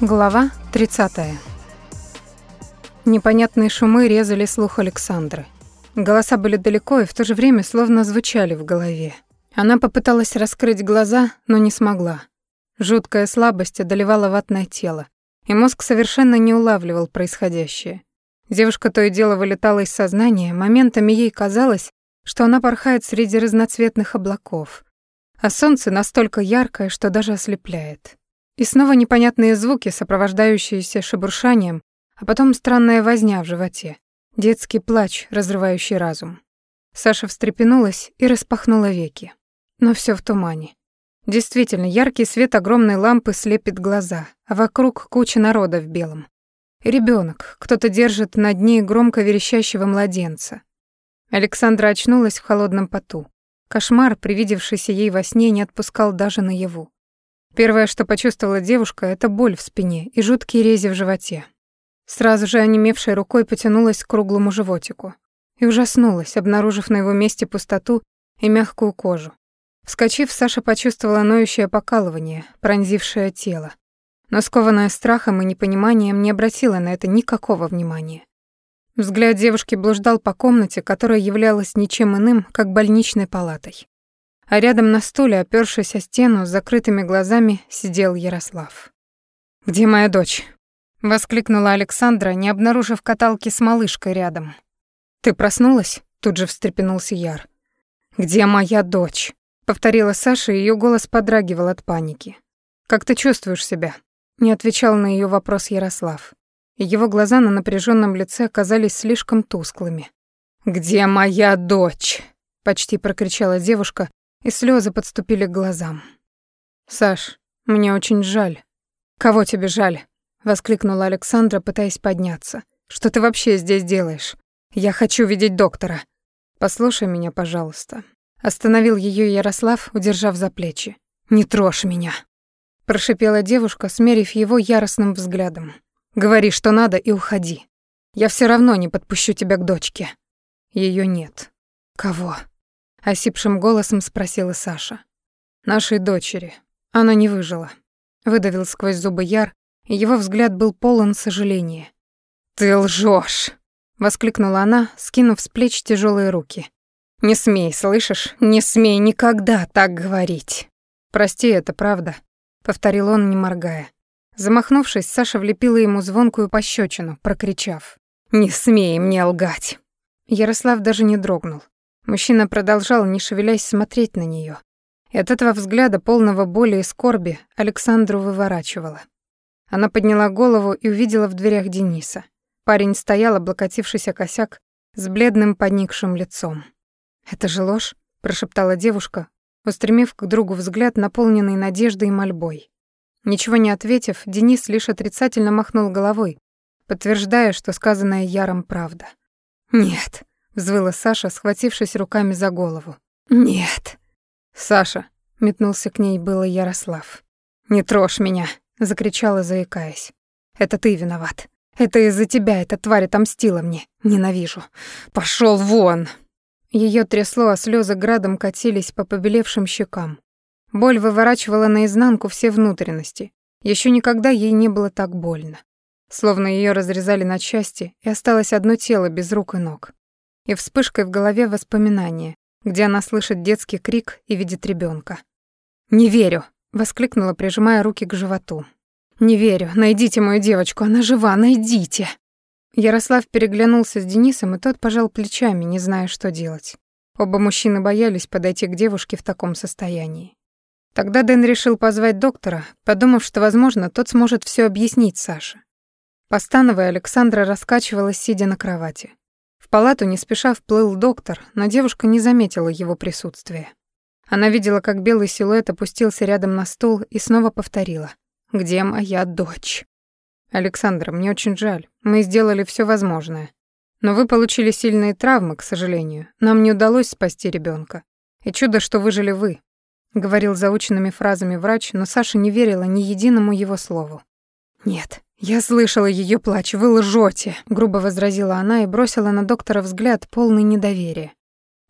Глава 30. Непонятные шумы резали слух Александры. Голоса были далеко и в то же время словно звучали в голове. Она попыталась раскрыть глаза, но не смогла. Жуткая слабость одолевала ватное тело, и мозг совершенно не улавливал происходящее. Девушка то и дело вылетала из сознания, моментами ей казалось, что она порхает среди разноцветных облаков, а солнце настолько яркое, что даже ослепляет. И снова непонятные звуки, сопровождающиеся шебуршанием, а потом странная возня в животе. Детский плач, разрывающий разум. Саша встрепенулась и распахнула веки. Но все в тумане. Действительно, яркий свет огромной лампы слепит глаза, а вокруг куча народа в белом. Ребенок, кто-то держит над ней громко верещащего младенца. Александра очнулась в холодном поту. Кошмар, привидевшийся ей во сне, не отпускал даже наяву. Первое, что почувствовала девушка, это боль в спине и жуткие рези в животе. Сразу же онемевшей рукой потянулась к круглому животику и ужаснулась, обнаружив на его месте пустоту и мягкую кожу. Вскочив, Саша почувствовала ноющее покалывание, пронзившее тело. Но скованная страхом и непониманием не обратила на это никакого внимания. Взгляд девушки блуждал по комнате, которая являлась ничем иным, как больничной палатой а рядом на стуле, опёршись о стену с закрытыми глазами, сидел Ярослав. «Где моя дочь?» — воскликнула Александра, не обнаружив каталки с малышкой рядом. «Ты проснулась?» — тут же встрепенулся Яр. «Где моя дочь?» — повторила Саша, и её голос подрагивал от паники. «Как ты чувствуешь себя?» — не отвечал на её вопрос Ярослав. Его глаза на напряжённом лице оказались слишком тусклыми. «Где моя дочь?» — почти прокричала девушка, и слезы подступили к глазам. «Саш, мне очень жаль». «Кого тебе жаль?» — воскликнула Александра, пытаясь подняться. «Что ты вообще здесь делаешь? Я хочу видеть доктора». «Послушай меня, пожалуйста». Остановил ее Ярослав, удержав за плечи. «Не трожь меня», — прошипела девушка, смерив его яростным взглядом. «Говори, что надо, и уходи. Я все равно не подпущу тебя к дочке». Ее нет. «Кого?» — осипшим голосом спросила Саша. «Нашей дочери. Она не выжила», — выдавил сквозь зубы Яр, и его взгляд был полон сожаления. «Ты лжешь! воскликнула она, скинув с плеч тяжелые руки. «Не смей, слышишь? Не смей никогда так говорить!» «Прости, это правда», — повторил он, не моргая. Замахнувшись, Саша влепила ему звонкую пощечину, прокричав. «Не смей мне лгать!» Ярослав даже не дрогнул. Мужчина продолжал, не шевелясь, смотреть на нее. И от этого взгляда, полного боли и скорби, Александру выворачивала. Она подняла голову и увидела в дверях Дениса. Парень стоял, облокотившись о косяк, с бледным поникшим лицом. «Это же ложь?» — прошептала девушка, устремив к другу взгляд, наполненный надеждой и мольбой. Ничего не ответив, Денис лишь отрицательно махнул головой, подтверждая, что сказанное Яром правда. «Нет», взвыла Саша, схватившись руками за голову. Нет. Саша, метнулся к ней было Ярослав. Не трожь меня, закричала, заикаясь. Это ты виноват. Это из-за тебя эта тварь отомстила мне. Ненавижу. Пошел вон. Ее трясло, а слезы градом катились по побелевшим щекам. Боль выворачивала наизнанку все внутренности. Еще никогда ей не было так больно. Словно ее разрезали на части, и осталось одно тело без рук и ног и вспышкой в голове воспоминания, где она слышит детский крик и видит ребенка. «Не верю!» — воскликнула, прижимая руки к животу. «Не верю! Найдите мою девочку! Она жива! Найдите!» Ярослав переглянулся с Денисом, и тот пожал плечами, не зная, что делать. Оба мужчины боялись подойти к девушке в таком состоянии. Тогда Дэн решил позвать доктора, подумав, что, возможно, тот сможет все объяснить Саше. Постановая, Александра раскачивалась, сидя на кровати. В палату не спеша вплыл доктор, но девушка не заметила его присутствия. Она видела, как белый силуэт опустился рядом на стул и снова повторила. «Где моя дочь?» «Александра, мне очень жаль. Мы сделали все возможное. Но вы получили сильные травмы, к сожалению. Нам не удалось спасти ребенка. И чудо, что выжили вы», — говорил заученными фразами врач, но Саша не верила ни единому его слову. «Нет, «Я слышала ее плач, вы лжете», — грубо возразила она и бросила на доктора взгляд, полный недоверия.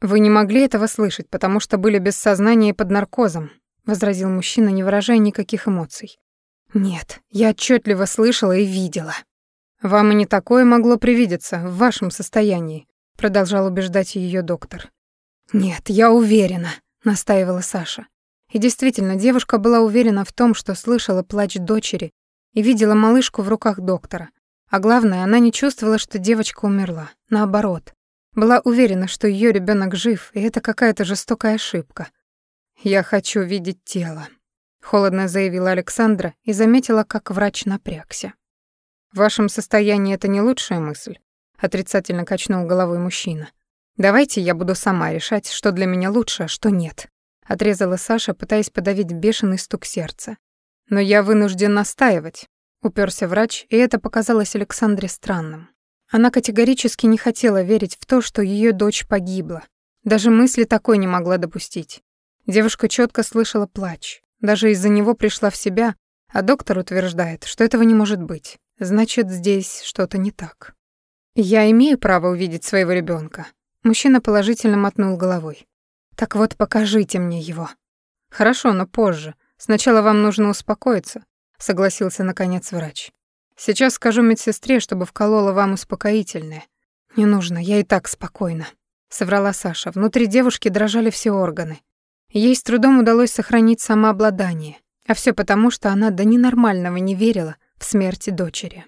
«Вы не могли этого слышать, потому что были без сознания и под наркозом», — возразил мужчина, не выражая никаких эмоций. Нет, я отчетливо слышала и видела. Вам и не такое могло привидеться в вашем состоянии, продолжал убеждать ее доктор. Нет, я уверена, настаивала Саша. И действительно, девушка была уверена в том, что слышала плач дочери и видела малышку в руках доктора. А главное, она не чувствовала, что девочка умерла. Наоборот, была уверена, что ее ребенок жив, и это какая-то жестокая ошибка. «Я хочу видеть тело», — холодно заявила Александра и заметила, как врач напрягся. «В вашем состоянии это не лучшая мысль», — отрицательно качнул головой мужчина. «Давайте я буду сама решать, что для меня лучше, а что нет», — отрезала Саша, пытаясь подавить бешеный стук сердца. «Но я вынужден настаивать», — уперся врач, и это показалось Александре странным. Она категорически не хотела верить в то, что ее дочь погибла. Даже мысли такой не могла допустить. Девушка четко слышала плач. Даже из-за него пришла в себя, а доктор утверждает, что этого не может быть. Значит, здесь что-то не так. Я имею право увидеть своего ребенка. Мужчина положительно мотнул головой. Так вот, покажите мне его. Хорошо, но позже. Сначала вам нужно успокоиться, согласился наконец врач. Сейчас скажу медсестре, чтобы вколола вам успокоительное. Не нужно, я и так спокойна, соврала Саша. Внутри девушки дрожали все органы. Ей с трудом удалось сохранить самообладание, а все потому, что она до ненормального не верила в смерть дочери.